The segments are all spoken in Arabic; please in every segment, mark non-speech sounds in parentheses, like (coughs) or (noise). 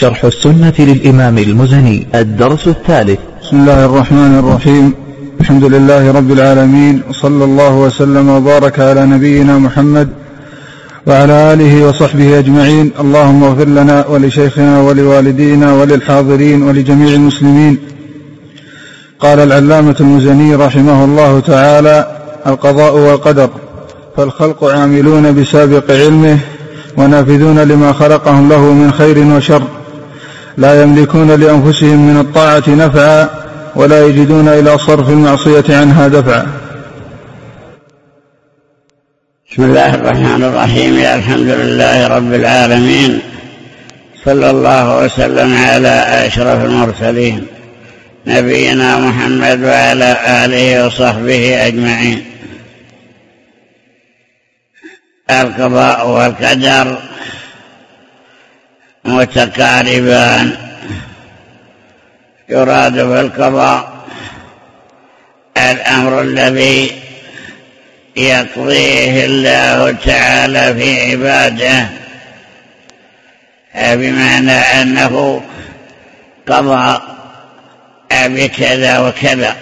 شرح السنة للإمام المزني الدرس الثالث. بسم الله الرحمن الرحيم. الحمد لله رب العالمين وصلى الله وسلم وبارك على نبينا محمد وعلى آله وصحبه أجمعين. اللهم اغفر لنا ولشيخنا ولوالدينا وللحاضرين ولجميع المسلمين. قال العلامة المزني رحمه الله تعالى القضاء والقدر. فالخلق عاملون بسابق علمه ونافذون لما خلقهم له من خير وشر. لا يملكون لأنفسهم من الطاعة نفعا ولا يجدون إلى صرف المعصية عنها دفعا. بسم الله الرحمن الرحيم. الحمد لله رب العالمين. صلى الله وسلم على أشرف المرسلين. نبينا محمد وعلى آله وصحبه أجمعين. القضاء والقدر. متقاربان يراد بالقضاء الأمر الذي يقضيه الله تعالى في عباده بمعنى أنه قضى بكذا وكذا.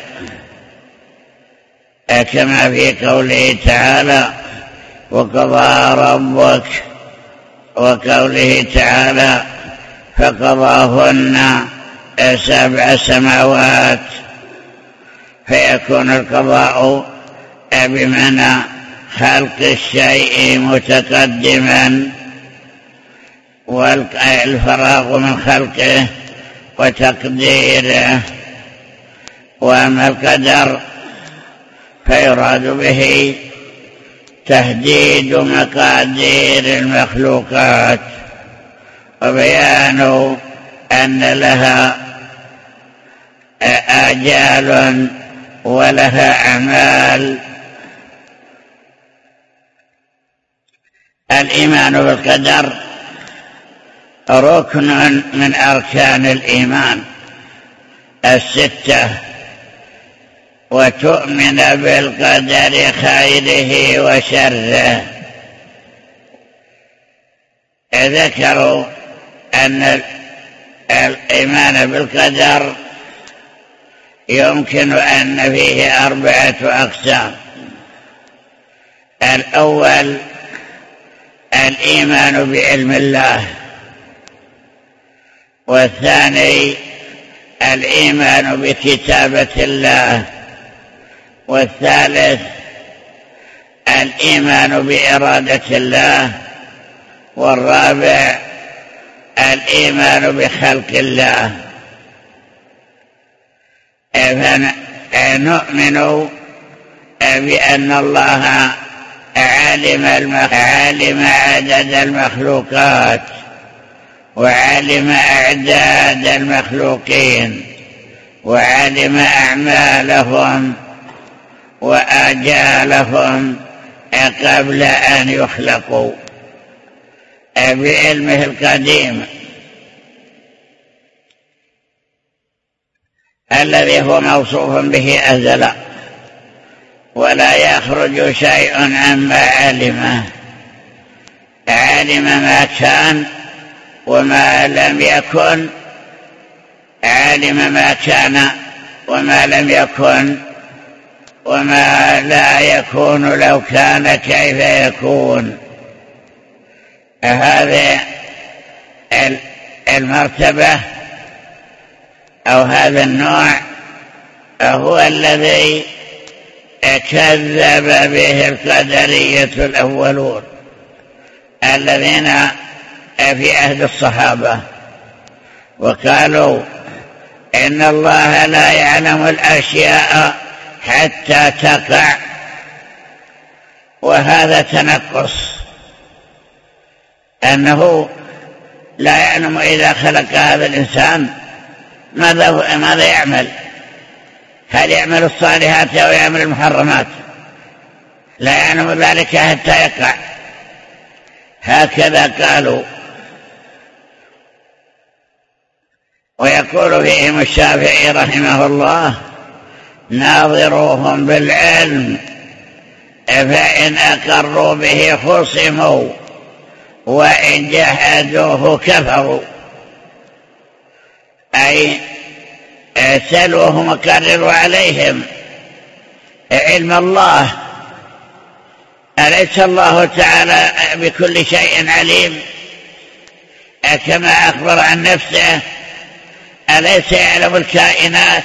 كما في قوله تعالى وقضى ربك وقوله تعالى فقضاهن سبع سماوات فيكون القضاء بمعنى خلق الشيء متقدما والفراغ من خلقه وتقديره واما القدر فيراد به تهديد مقادير المخلوقات. وبيان أن لها آجال ولها أعمال. الإيمان بالقدر ركن من أركان الإيمان. الستة وتؤمن بالقدر خيره وشره. ذكروا أن الإيمان بالقدر يمكن أن فيه أربعة أقسام. الأول الإيمان بعلم الله. والثاني الإيمان بكتابة الله. والثالث الإيمان بإرادة الله. والرابع الإيمان بخلق الله. فنؤمن بأن الله علم علم عدد المخلوقات وعلم أعداد المخلوقين وعلم أعمالهم. وآجالهم قبل أن يخلقوا. بعلمه القديم. الذي هو موصوف به أزلا ولا يخرج شيء عما علمه علم ما كان وما لم يكن. علم ما كان وما لم يكن. وما لا يكون لو كان كيف يكون. هذه المرتبة أو هذا النوع هو الذي كذب به القدرية الأولون الذين في عهد الصحابة وقالوا إن الله لا يعلم الأشياء حتى تقع. وهذا تنقص. أنه لا يعلم إذا خلق هذا الإنسان ماذا ماذا يعمل. هل يعمل الصالحات أو يعمل المحرمات. لا يعلم ذلك حتى يقع. هكذا قالوا. ويقول فيهم الشافعي رحمه الله ناظروهم بالعلم. فإن أقروا به خصموا وإن جحدوه كفروا. أي سلوه مكرر عليهم. علم الله. أليس الله تعالى بكل شيء عليم؟ كما أخبر عن نفسه أليس يعلم الكائنات؟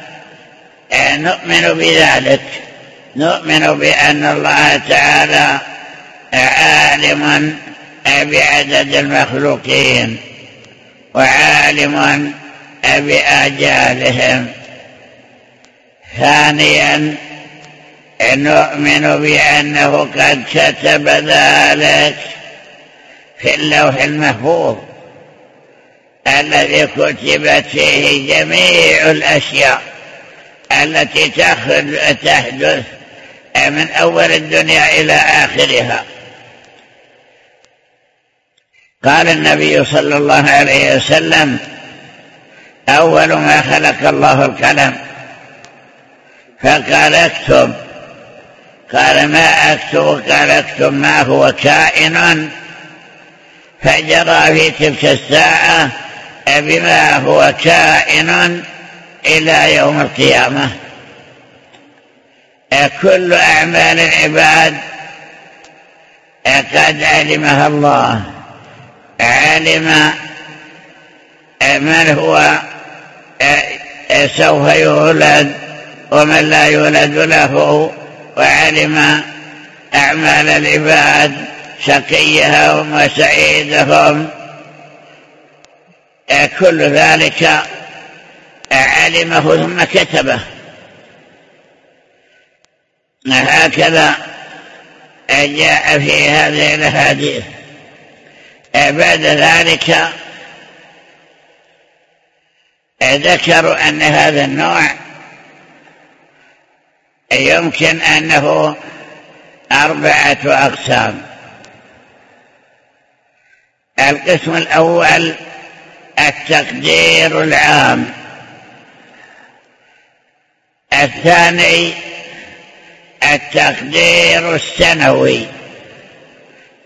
نؤمن بذلك. نؤمن بأن الله تعالى عالم بعدد المخلوقين وعالم بآجالهم. ثانيا نؤمن بأنه قد كتب ذلك في اللوح المحفوظ الذي كتبت فيه جميع الأشياء. التي تحدث من أول الدنيا إلى آخرها. قال النبي صلى الله عليه وسلم أول ما خلق الله القلم فقال اكتب. قال ما أكتب؟ قال اكتب ما هو كائن فجرى في تلك الساعة بما هو كائن. إلى يوم القيامة. كل أعمال العباد. قد علمها الله. علم من هو سوف يولد ومن لا يولد له. وعلم أعمال العباد شقيهم وسعيدهم. كل ذلك علمه ثم كتبه. هكذا جاء في هذه الأحاديث. بعد ذلك ذكروا أن هذا النوع يمكن أنه أربعة أقسام. القسم الأول التقدير العام. الثاني التقدير السنوي.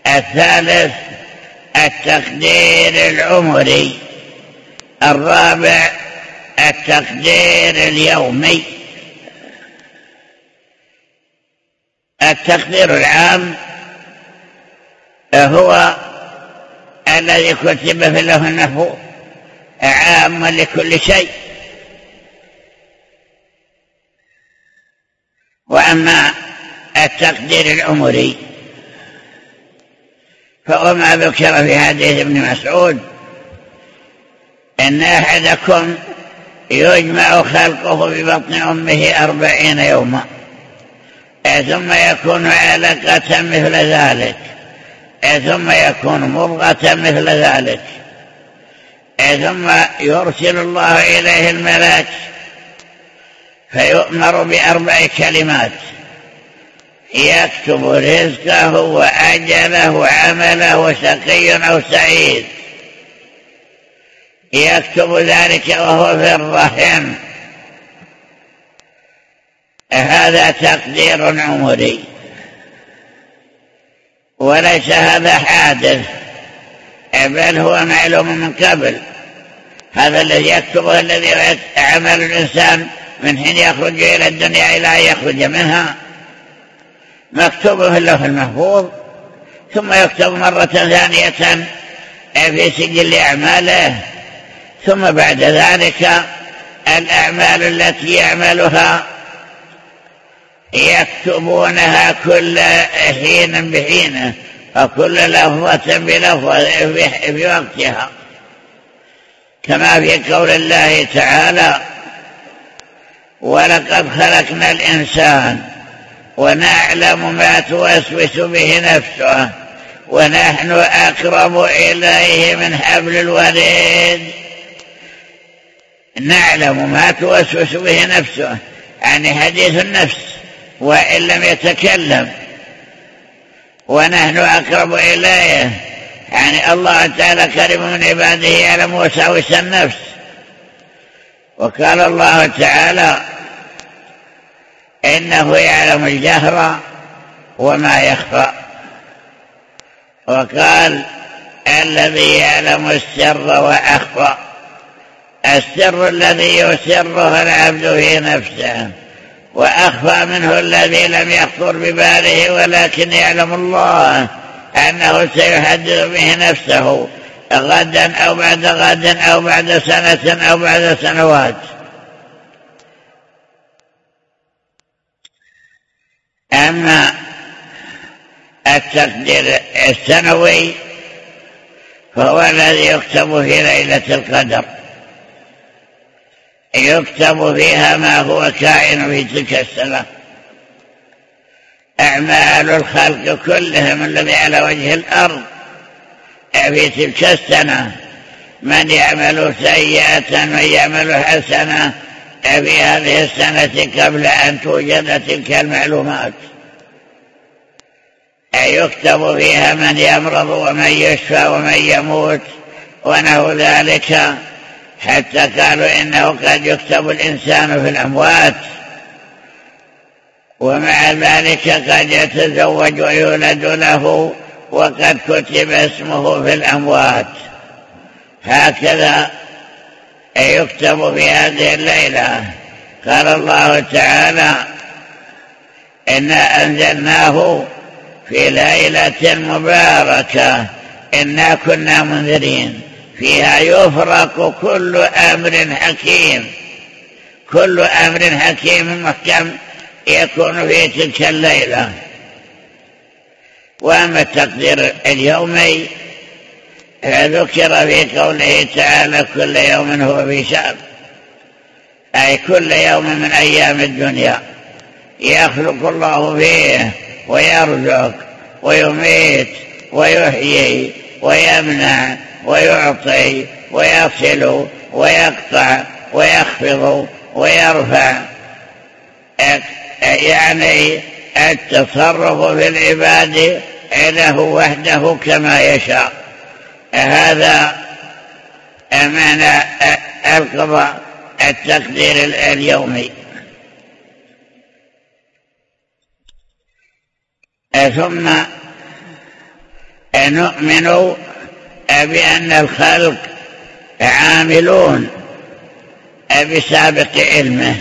الثالث التقدير العمري. الرابع التقدير اليومي. التقدير العام هو الذي كتب في له النفو عام لكل شيء. وأما التقدير العمري فهو ما ذكر في حديث ابن مسعود إن أحدكم يجمع خلقه في بطن أمه أربعين يوما ثم يكون علقة مثل ذلك ثم يكون مضغة مثل ذلك ثم يرسل الله إليه الملك فيؤمر بأربع كلمات. يكتب رزقه وأجله وعمله وشقي أو سعيد. يكتب ذلك وهو في الرحم. هذا تقدير عمري. وليس هذا حادث. بل هو معلوم من قبل. هذا الذي يكتبه الذي يعمل الإنسان من حين يخرج إلى الدنيا إلى أن يخرج منها مكتوب في اللوح المحفوظ ثم يكتب مرة ثانية في سجل أعماله ثم بعد ذلك الأعمال التي يعملها يكتبونها كل حين بحينه وكل لفظة بلفظة في وقتها. كما في قول الله تعالى ولقد خلقنا الإنسان ونعلم ما توسوس به نفسه ونحن أقرب إليه من حبل الوريد. نعلم ما توسوس به نفسه يعني حديث النفس وإن لم يتكلم. ونحن أقرب إليه. يعني الله تعالى كريم من عباده يعلم وساوس النفس. وقال الله تعالى إنه يعلم الجهر وما يخفى. وقال الذي يعلم السر وأخفى. السر الذي يسره العبد في نفسه وأخفى منه الذي لم يخطر بباله ولكن يعلم الله أنه سيحدث به نفسه. غدا أو بعد غد أو بعد سنة أو بعد سنوات. أما التقدير السنوي فهو الذي يكتب في ليلة القدر. يكتب فيها ما هو كائن في تلك السنة. أعمال الخلق كلهم الذي على وجه الأرض. في تلك السنة. من يعمل سيئة من يعمل حسنة في هذه السنة قبل أن توجد تلك المعلومات. يكتب فيها من يمرض ومن يشفى ومن يموت ونحو ذلك. حتى قالوا إنه قد يكتب الإنسان في الأموات. ومع ذلك قد يتزوج ويولد له وقد كتب اسمه في الأموات. هكذا يكتب في هذه الليلة. قال الله تعالى إنا أنزلناه في ليلة مباركة. إنا كنا منذرين. فيها يفرق كل أمر حكيم. كل أمر حكيم محكم يكون في تلك الليلة. وأما التقدير اليومي ذكر في قوله تعالى كل يوم هو في شأن أي كل يوم من أيام الدنيا يخلق الله فيه ويرزق ويميت ويحيي ويمنع ويعطي ويصل ويقطع ويخفض ويرفع يعني التصرف في العباد له وحده كما يشاء. هذا معنى القضاء التقدير اليومي. ثم نؤمن بأن الخلق عاملون بسابق علمه.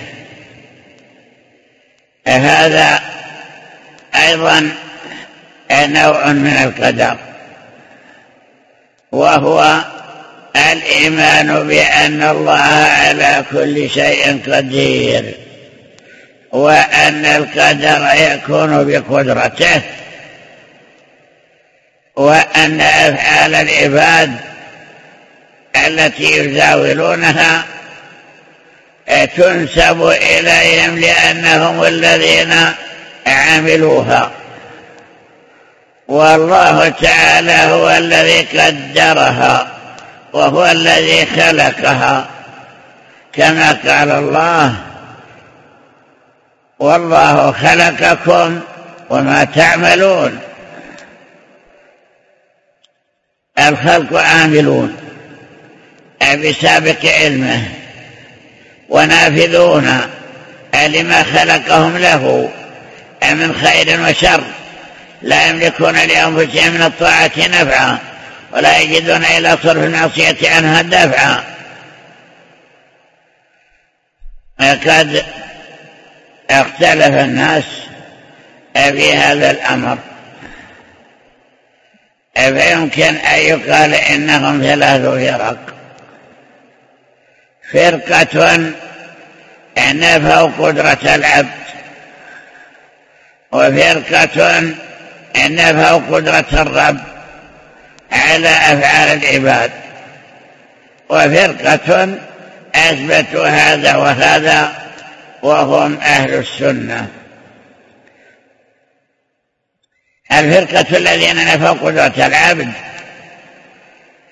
هذا أيضا نوع من القدر وهو الإيمان بأن الله على كل شيء قدير وأن القدر يكون بقدرته وأن أفعال العباد التي يزاولونها تنسب إليهم لأنهم الذين عملوها والله تعالى هو الذي قدرها وهو الذي خلقها. كما قال الله والله خلقكم وما تعملون. الخلق عاملون. بسابق علمه. ونافذون لما خلقهم له. من خير وشر لا يملكون لأنفسهم من الطاعة نفعا ولا يجدون إلى صرف المعصية عنها دافعا قد اختلف الناس في هذا الأمر. فيمكن أن يقال إنهم ثلاث فرق؟ فرقة نفوا قدرة العبد وفرقة نفوا قدرة الرب على أفعال العباد. وفرقة أثبتوا هذا وهذا وهم أهل السنة. الفرقة الذين نفوا قدرة العبد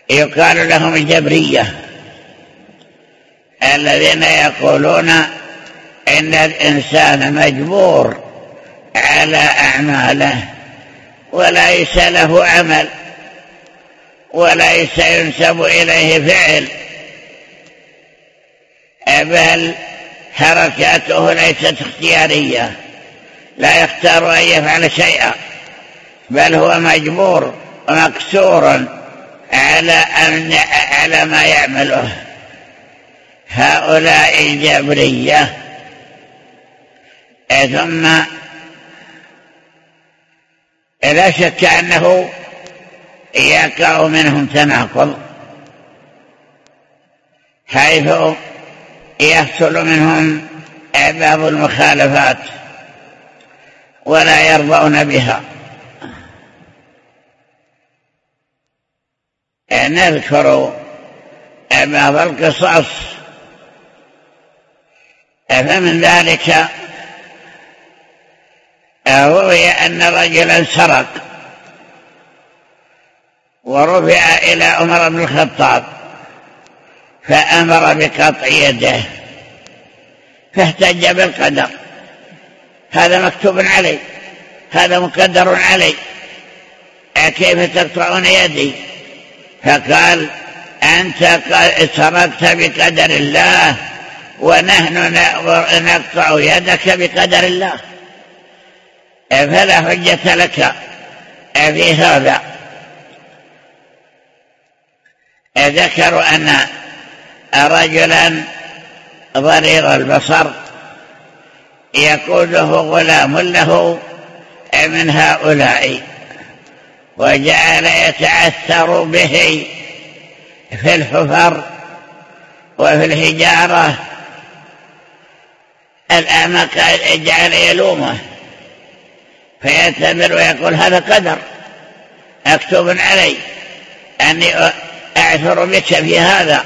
يقال لهم الجبرية. الذين يقولون إن الإنسان مجبور على أعماله وليس له عمل وليس ينسب إليه فعل. بل حركاته ليست اختيارية لا يختار أن يفعل شيئا بل هو مجبور ومكسور على, أن على ما يعمله. هؤلاء الجبرية. ثم لا شك أنه يقع منهم تناقض حيث يحصل منهم بعض المخالفات ولا يرضون بها. نذكر بعض القصص فمن ذلك روي أن رجلا سرق ورفع إلى عمر بن الخطاب فأمر بقطع يده فاحتج بالقدر. هذا مكتوب علي هذا مقدر علي كيف تقطعون يدي؟ فقال أنت سرقت بقدر الله ونحن نقطع يدك بقدر الله. فلا حجة لك؟ في هذا. ذكروا أن رجلا ضرير البصر يقوده غلام له من هؤلاء وجعل يتعثر به في الحفر وفي الحجارة. الأعمق جعل يلومه. فيعتبر ويقول هذا قدر. مكتوب علي. أني أعثر بك في هذا.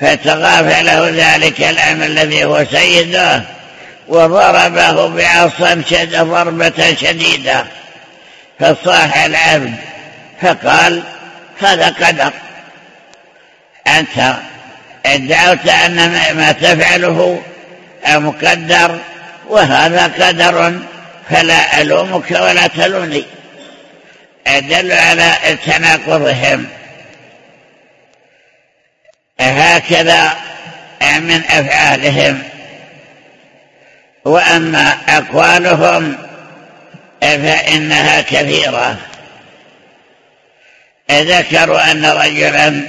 فتغافل له ذلك الأمر الذي هو سيده وضربه بعصا شد ضربة شديدة. فصاح العبد. فقال هذا قدر. أنت ادعوت أن ما تفعله مقدر وهذا قدر. فلا ألومك ولا تلوني. أدل على تناقضهم. هكذا من أفعالهم. وأما أقوالهم فإنها كثيرة. ذكروا أن رجلا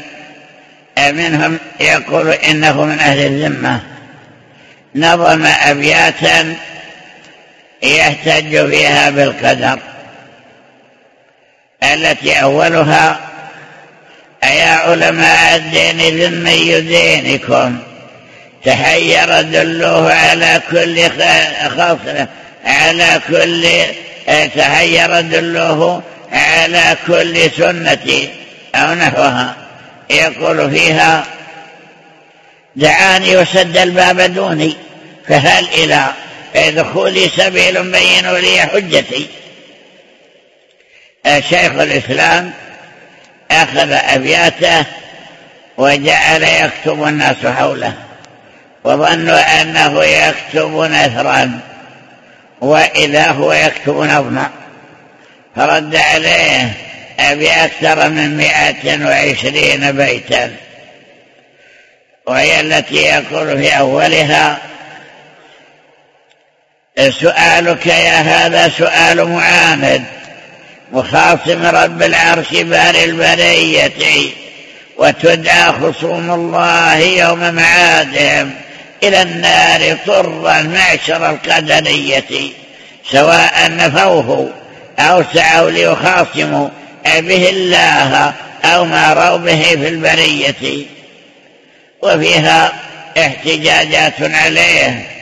منهم يقول إنه من أهل الذمة. نظم أبياتا يحتج فيها بالقدر التي أولها أيا علماء الدين ذمي دينكم تحير دلوه على كل خصر على كل تحير دلوه على كل سنة أو نحوها. يقول فيها دعاني وسد الباب دوني فهل إلى دخولي سبيل بينوا لي حجتي. شيخ الإسلام أخذ أبياته وجعل يكتب الناس حوله وظنوا أنه يكتب نثرا وإذا هو يكتب نظما فرد عليه بأكثر من مئة وعشرين بيتا وهي التي يقول في أولها سؤالك يا هذا سؤال معاند وخاصم رب العرش بار البرية وتدعى خصوم الله يوم معادهم إلى النار طرا معشر القدرية سواء نفوه أو سعوا ليخاصموا به الله أو ما روا به في البرية. وفيها احتجاجات عليه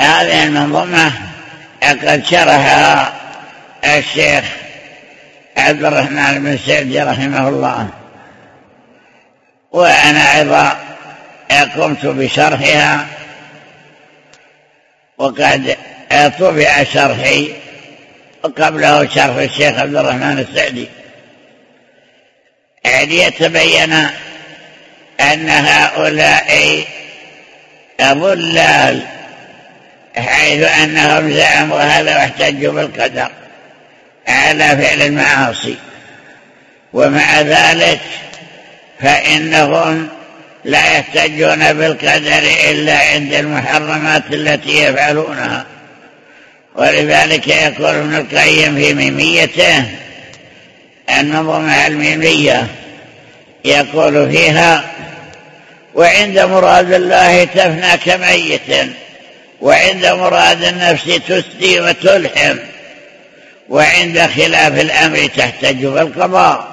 هذه المنظومة قد شرحها الشيخ عبد الرحمن بن سعد رحمه الله. وأنا أيضا قمت بشرحها وقد طبع شرحي وقبله شرح الشيخ عبد الرحمن السعدي. يعني يتبين أن هؤلاء ضلال حيث أنهم زعموا هذا واحتجوا بالقدر على فعل المعاصي. ومع ذلك فإنهم لا يحتجون بالقدر إلا عند المحرمات التي يفعلونها. ولذلك يقول ابن القيم في ميميته النظم الميمية يقول فيها وعند مراد الله تفنى كميت وعند مراد النفس تسدي وتلحم وعند خلاف الأمر تحتج بالقضاء.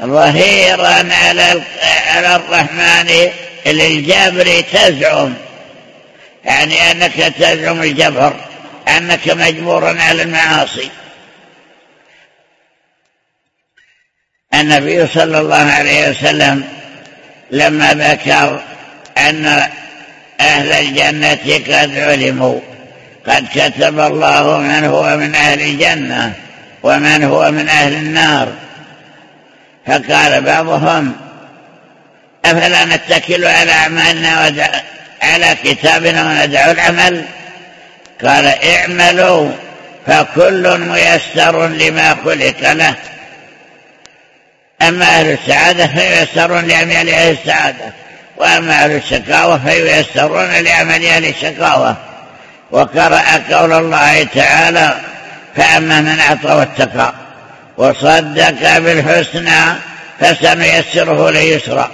ظهيرا على على الرحمن للجبر تزعم يعني أنك تزعم الجبر أنك مجبور على المعاصي. النبي صلى الله عليه وسلم لما ذكر أن أهل الجنة قد علموا قد كتب الله من هو من أهل الجنة ومن هو من أهل النار. فقال بعضهم أفلا نتكل على أعمالنا ودع على كتابنا وندع العمل؟ قال اعملوا فكل ميسر لما خلق له. أما أهل السعادة لعمل أهل السعادة. وأما أهل الشكاوة فييسرون لعمل أهل الشكاوة وقرأ قول الله تعالى فأما من أعطى واتقى وصدق بالحسنى فسنيسره ليسرى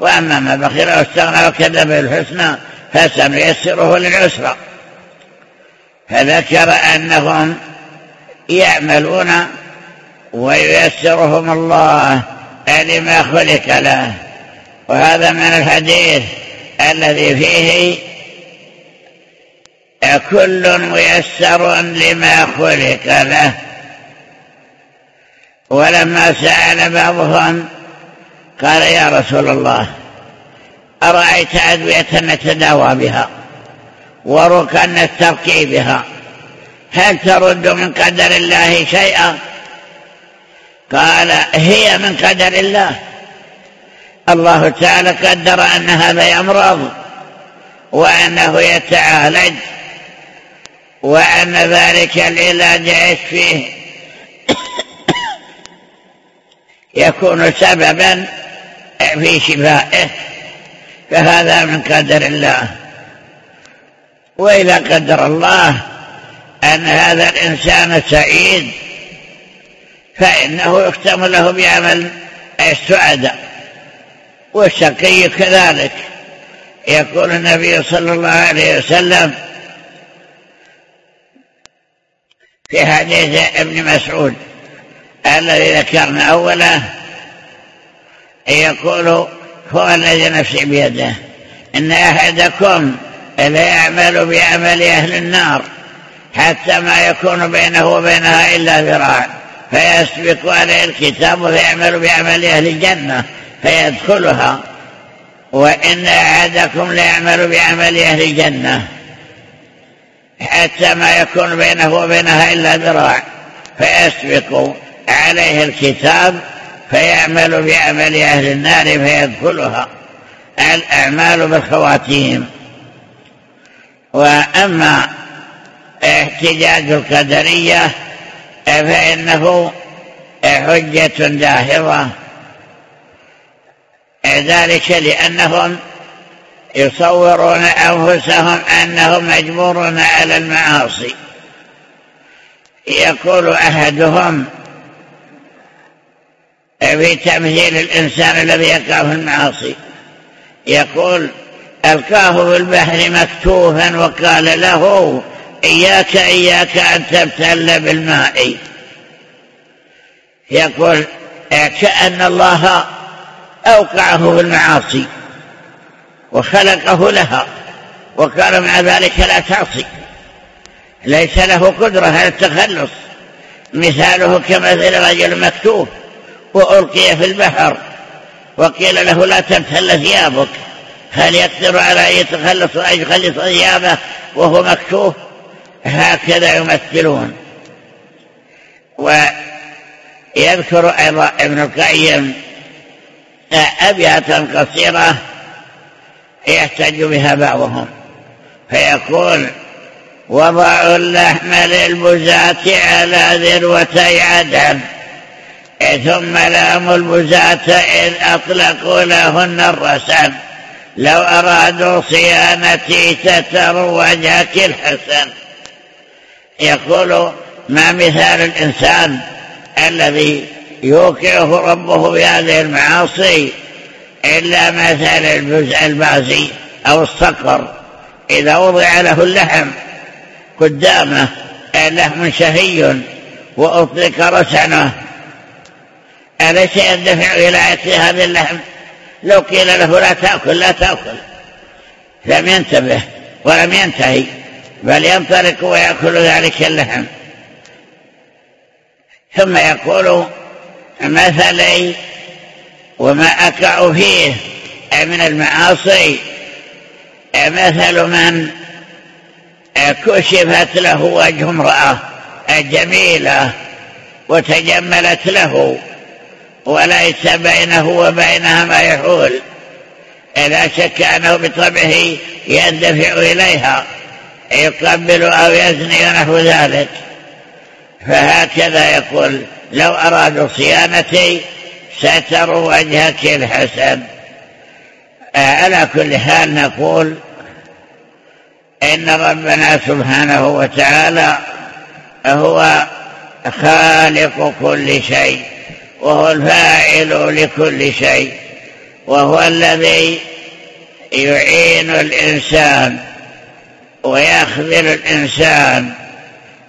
وأما ما بخل واستغنى وكذب بالحسنى فسنيسره للعسرى. فذكر أنهم يعملون وييسرهم الله لما خلق له. وهذا من الحديث الذي فيه كل ميسر لما خلق له. ولما سأل بعضهم قال يا رسول الله أرأيت أدوية نتداوى بها وركا نسترقي بها؟ هل ترد من قدر الله شيئا؟ قال هي من قدر الله. الله تعالى قدر أن هذا يمرض وأنه يتعالج وأن ذلك العلاج يشفيه (coughs) يكون سببا في شفائه فهذا من قدر الله. وإذا قدر الله أن هذا الإنسان سعيد فإنه يختم له بعمل السعداء والشقي كذلك. يقول النبي صلى الله عليه وسلم في حديث ابن مسعود الذي ذكرنا أوله يقول هو الذي نفسي بيده إن أحدكم ليعمل بعمل أهل النار حتى ما يكون بينه وبينها إلا ذراع فيسبق عليه الكتاب فيعمل بعمل أهل الجنة. فيدخلها وإن أحدكم ليعمل بعمل أهل الجنة حتى ما يكون بينه وبينها إلا ذراع فيسبق عليه الكتاب فيعمل بعمل أهل النار فيدخلها. الأعمال بالخواتيم. وأما احتجاج القدرية فإنه حجة داهرة. ذلك لأنهم يصورون أنفسهم أنهم مجبورون على المعاصي. يقول أحدهم في تمثيل الإنسان الذي يقع في المعاصي. يقول ألقاه في البحر مكتوفا وقال له إياك إياك أن تبتل بالماء. يقول كأن الله أوقعه في المعاصي وخلقه لها وقال مع ذلك لا تعصي. ليس له قدرة على التخلص. مثاله كمثل رجل مكتوف وألقي في البحر. وقيل له لا تبتل ثيابك. هل يقدر على أن يتخلص وأن يخلص ثيابه وهو مكتوف هكذا يمثلون. ويذكر أيضا ابن القيم أبياتا قصيرة يحتج بها بعضهم. فيقول وضعوا اللحم للبزاة على ذروتي عدن ثم لاموا البزاة إذ أطلقوا لهن الرسم لو أرادوا صيانتي ستروا وجهك الحسن. يقول ما مثال الإنسان الذي يوقعه ربه بهذه المعاصي إلا مثل البازي أو الصقر. إذا وضع له اللحم قدامه لحم شهي وأطلق رسنه. أليس يندفع إلى هذا اللحم؟ لو قيل له لا تأكل لا تأكل. لم ينتبه ولم ينتهي بل ينطلق ويأكل ذلك اللحم. ثم يقول مثلي وما أقع فيه من المعاصي. مثل من كشفت له وجه امرأة جميلة وتجملت له وليس بينه وبينها ما يحول. لا شك أنه بطبعه يندفع إليها يقبل أو يزني ونحو ذلك. فهكذا يقول لو أرادوا صيانتي ستروا وجهك الحسن. على كل حال نقول إن ربنا سبحانه وتعالى هو خالق كل شيء وهو الفاعل لكل شيء وهو الذي يعين الإنسان ويخذل الإنسان.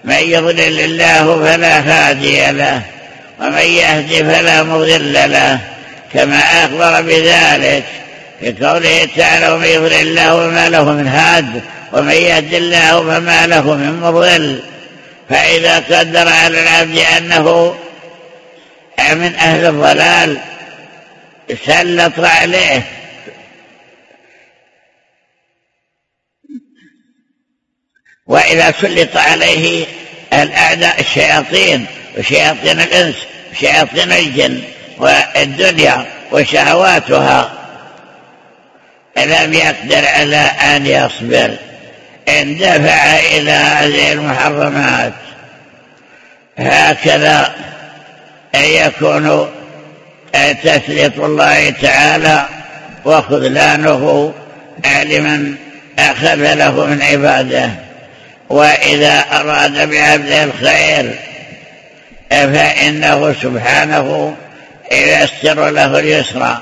من يضلل الله فلا هادي له. ومن يهدي فلا مضل له كما أخبر بذلك في قوله تعالى ومن يضلل الله وما له من هاد ومن يهد الله فما له من مضل فإذا قدر على العبد أنه من أهل الضلال سلط عليه. وإذا سلط عليه الأعداء الشياطين وشياطين الإنس. وشياطين الجن والدنيا وشهواتها. لم يقدر على أن يصبر؟ اندفع إلى هذه المحرمات. هكذا يكون تسليط الله تعالى وخذلانه لمن أخذ له من عباده. وإذا أراد بعبده الخير فإنه سبحانه ييسر له اليسرى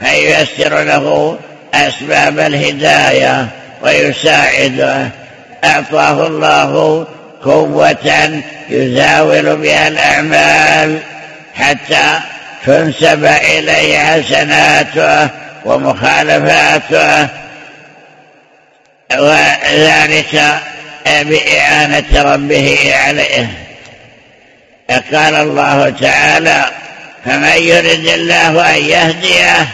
فييسر له أسباب الهداية ويساعده. أعطاه الله قوة يزاول بها الأعمال حتى تنسب إليه حسناته ومخالفاته. وذلك بإعانة ربه عليه. قال الله تعالى فمن يرد الله أن يهديه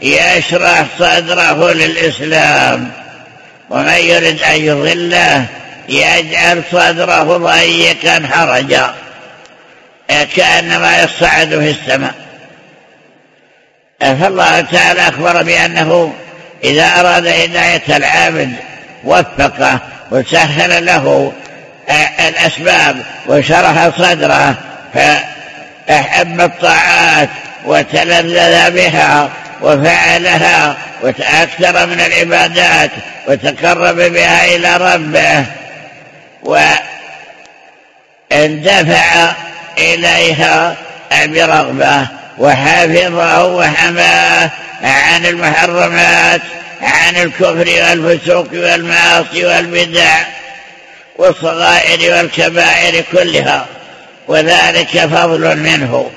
يشرح صدره للإسلام. ومن يرد أن يضله يجعل صدره ضيقا حرجا. كأنما يصعد في السماء. فالله تعالى أخبر بأنه إذا أراد هداية العابد وفقه وسهل له الأسباب وشرح صدره فأحب الطاعات وتلذذ بها وفعلها وتأكثر من العبادات وتقرب بها إلى ربه واندفع إليها برغبة وحفظه وحماه عن المحرمات عن الكفر والفسوق والمعاصي والبدع. والصغائر والكبائر كلها وذلك فضل منه.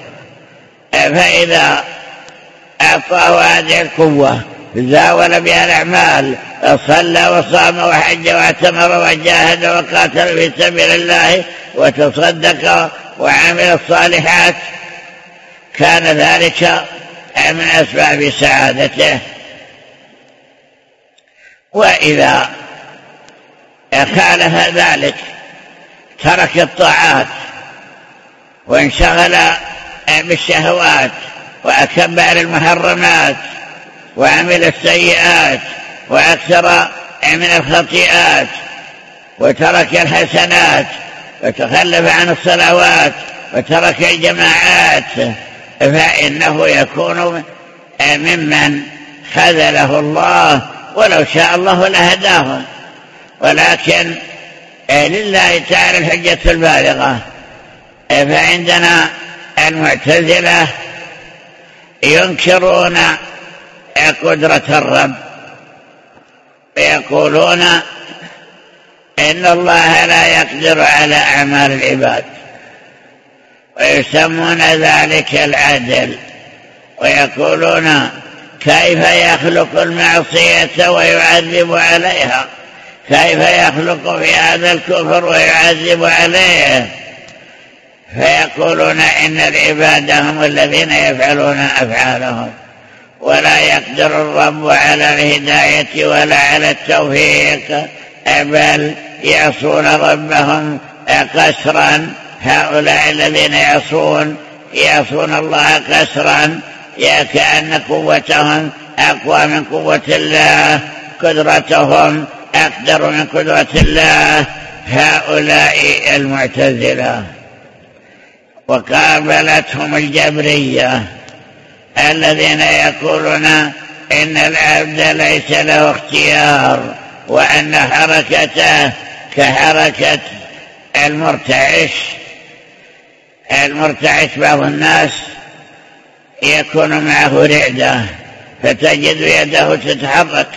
فإذا أعطاه هذه القوة زاول بها الأعمال صلى وصام وحج واعتمر وجاهد وقاتل في سبيل الله وتصدق وعمل الصالحات كان ذلك من أسباب سعادته. وإذا خالف ذلك ترك الطاعات وانشغل بالشهوات وأكبر المحرمات وعمل السيئات وأكثر من الخطيئات وترك الحسنات وتخلف عن الصلوات وترك الجماعات فإنه يكون ممن خذله الله ولو شاء الله لهداهم. ولكن لله تعالى الحجة البالغة. فعندنا المعتزلة ينكرون قدرة الرب. ويقولون إن الله لا يقدر على أعمال العباد. ويسمون ذلك العدل. ويقولون كيف يخلق المعصية ويعذب عليها. كيف يخلق في هذا الكفر ويعذب عليه؟ فيقولون إن العباد هم الذين يفعلون أفعالهم ولا يقدر الرب على الهداية ولا على التوفيق بل يعصون ربهم قسرا. هؤلاء الذين يعصون يعصون الله قسرا كأن قوتهم أقوى من قوة الله قدرتهم أقدر من قدرة الله هؤلاء المعتزلة. وقابلتهم الجبرية الذين يقولون إن العبد ليس له اختيار وأن حركته كحركة المرتعش. المرتعش بعض الناس يكون معه رعدة فتجد يده تتحرك.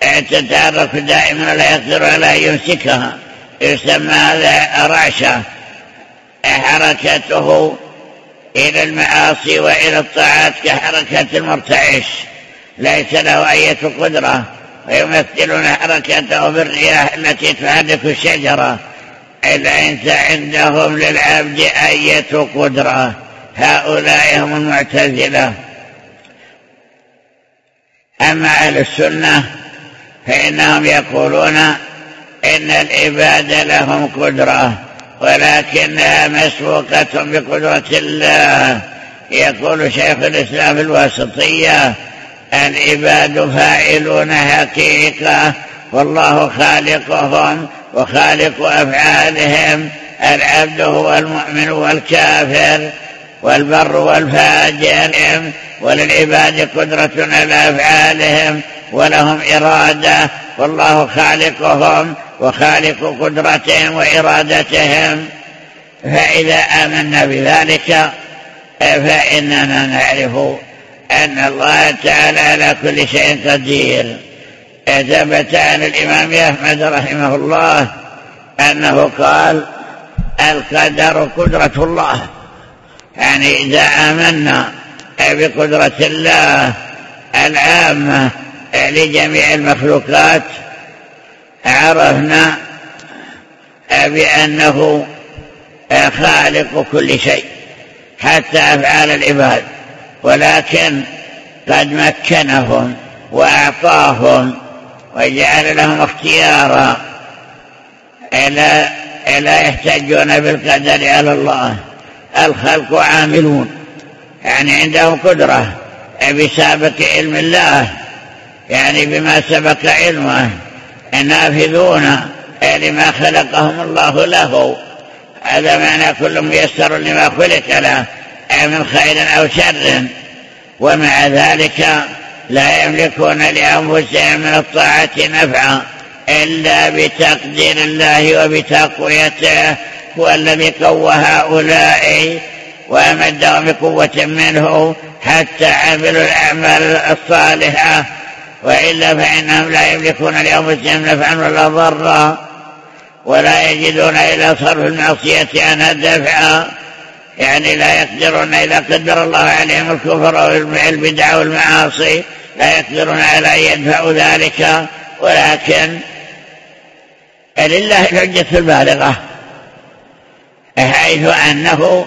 تتحرك دائما لا يقدر على أن يمسكها. يسمى هذا رعشة حركته إلى المعاصي وإلى الطاعات كحركة المرتعش. ليس له أية قدرة. ويمثلون حركته بالرياح التي تحرك الشجرة. ليس عندهم للعبد أية قدرة؟ هؤلاء هم المعتزلة. أما أهل السنة فإنهم يقولون إن العباد لهم قدرة ولكنها مسبوقة بقدرة الله. يقول شيخ الإسلام الواسطية العباد فاعلون حقيقة والله خالقهم وخالق أفعالهم العبد هو المؤمن والكافر والبر والفاجر وللعباد قدرة على أفعالهم. ولهم إرادة والله خالقهم وخالق قدرتهم وإرادتهم. فإذا آمنا بذلك فإننا نعرف أن الله تعالى على كل شيء قدير. ثبت عن الإمام أحمد رحمه الله أنه قال القدر قدرة الله. يعني إذا آمنا بقدرة الله العامة لجميع المخلوقات عرفنا بأنه خالق كل شيء حتى أفعال العباد ولكن قد مكنهم وأعطاهم وجعل لهم اختيارا. لا يحتجون بالقدر على الله؟ الخلق عاملون يعني عندهم قدرة بسابق علم الله. يعني بما سبق علمه. نافذون لما خلقهم الله له. هذا معنى كل ميسر لما خلق له من خير أو شر. ومع ذلك لا يملكون لأنفسهم من الطاعة نفعا إلا بتقدير الله وبتقويته هو الذي قوى هؤلاء وأمدهم بقوة منه حتى عملوا الأعمال الصالحة. وإلا فإنهم لا يملكون لأنفسهم نفعا ولا ضرا ولا يجدون إلى صرف المعصية عنها دفعا يعني لا يقدرون إذا قدر الله عليهم الكفر أو البدع والمعاصي لا يقدرون على أن يدفعوا ذلك. ولكن لله الحجة البالغة حيث أنه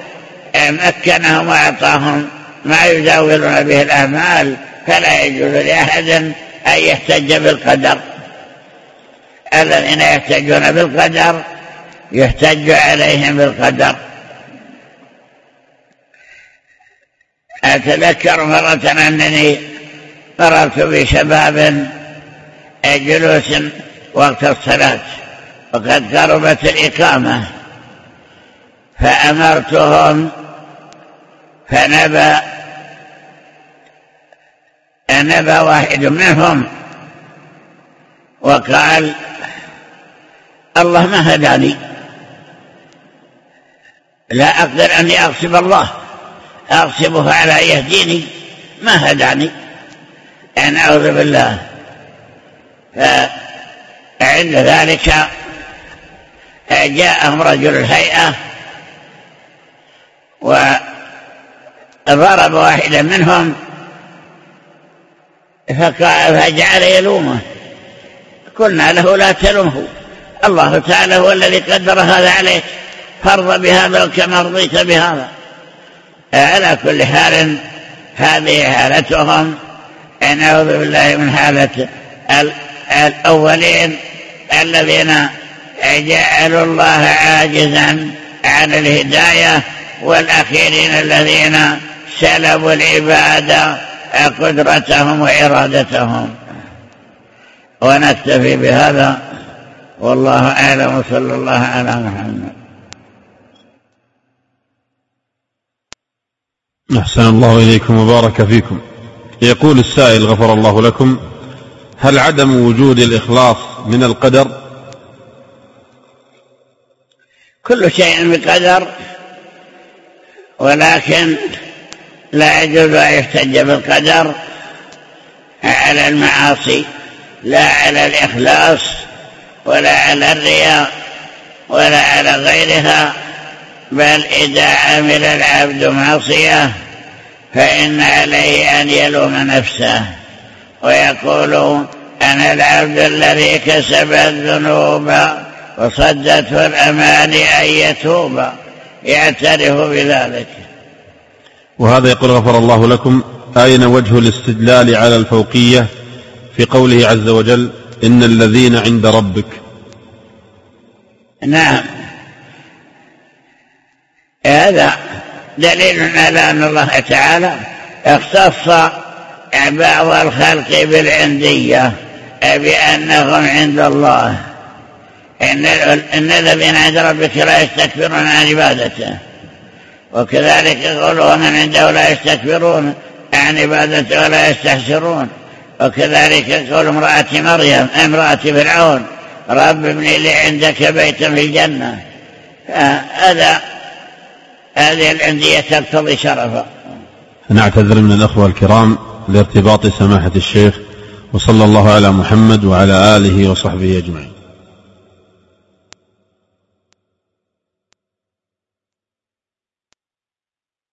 مكنهم وأعطاهم ما يزاولون به الأعمال فلا يجوز لأحد أن يحتج بالقدر. الذين يحتجون بالقدر يحتج عليهم بالقدر. أتذكر مرة أنني مررت بشباب جلوس وقت الصلاة وقد قربت الإقامة فأمرتهم فنبى نبى واحد منهم. وقال الله ما هداني. لا أقدر أني أغصب الله. أغصبه على يهديني. ما هداني. أن أعوذ بالله. فعند ذلك جاءهم رجل الهيئة وضرب واحدا منهم فجعل يلومه. قلنا له لا تلمه الله تعالى هو الذي قدر هذا عليك. فارض بهذا وكما رضيت بهذا. على كل حال هذه حالتهم. نعوذ بالله من حالة الأولين الذين جعلوا الله عاجزا عن الهداية والأخيرين الذين سلبوا العبادة. قدرتهم وإرادتهم. ونكتفي بهذا. والله أعلم. صلى الله على محمد. أحسن الله إليكم وبارك فيكم. يقول السائل غفر الله لكم. هل عدم وجود الإخلاص من القدر؟ كل شيء بقدر. ولكن لا يجوز أن يحتج بالقدر على المعاصي لا على الإخلاص ولا على الرياء ولا على غيرها بل إذا عمل العبد معصية فإن عليه أن يلوم نفسه ويقول أنا العبد الذي كسب الذنوب وصدته الأماني أن يتوب يعترف بذلك. وهذا يقول غفر الله لكم أين وجه الاستدلال على الفوقية؟ في قوله عز وجل إن الذين عند ربك. نعم. هذا دليل على أن الله تعالى اختص بعض الخلق بالعندية بأنهم عند الله. إن, الذين عند ربك لا يستكبرون عن عبادته. وكذلك يقولون عنده لا يستكبرون عن عبادته ولا يستحسرون. وكذلك يقول امرأة مريم امرأة فرعون رب ابن لي عندك بيتا في الجنة. هذا هذه العندية تقتضي شرفا نعتذر من الأخوة الكرام لارتباط سماحة الشيخ وصلى الله على محمد وعلى آله وصحبه أجمعين.